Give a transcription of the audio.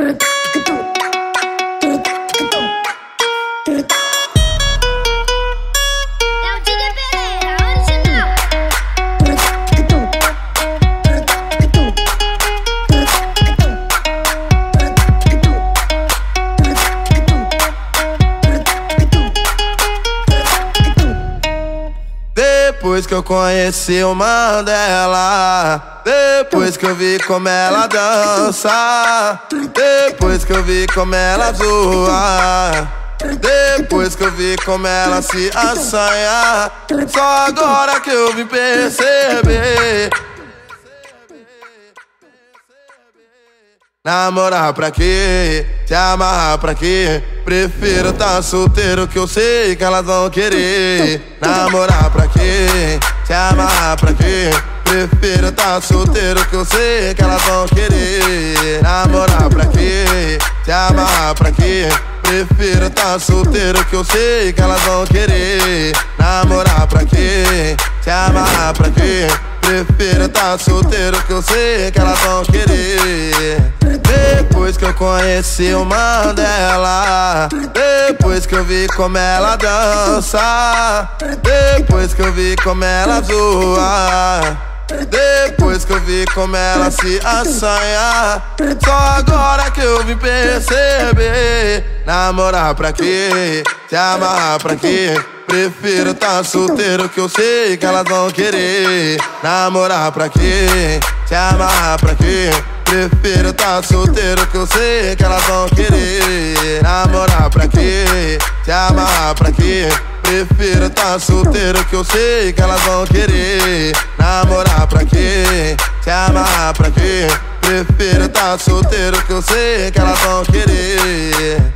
truth. Depois que eu conheci o Mandela Depois que eu vi como ela dança Depois que eu vi como ela zoa depois que eu vi como ela se assanha Só agora que eu vim perceber Namorar pra quê? Se amarrar pra quê? Prefiro tá solteiro que eu sei que elas vão querer. Namorar pra quê? Se amarrar pra quê? Prefiro tá solteiro que eu sei que elas vão querer. Namorar pra quê? Se amarrar pra quê? Prefiro tá solteiro que eu sei que elas vão querer. Namorar pra quê? Se amarrar pra quê? Prefiro tá solteiro que eu sei que elas vão querer. Conheci o Mandela Depois que eu vi como ela dança Depois que eu vi como ela zoa depois que eu vi como ela se assanha Só agora que eu vim perceber Namorar pra quê? Se amarrar pra quê? Prefiro tá solteiro que eu sei que elas vão querer Namorar pra quê? Se amarrar pra quê? Prefiro tá solteiro que eu sei que elas vão querer Namorar pra quê? Se amarrar pra quê? Prefiro tá solteiro que eu sei que elas vão querer Namorar pra quê? Se amarrar pra quê? Prefiro tá solteiro que eu sei que elas vão querer